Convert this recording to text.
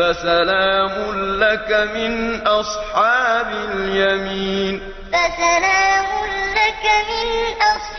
فَسَلَامٌ لَّكَ مِنْ أَصْحَابِ الْيَمِينِ. فَسَلَامٌ لَّكَ مِنْ أَصْحَابِ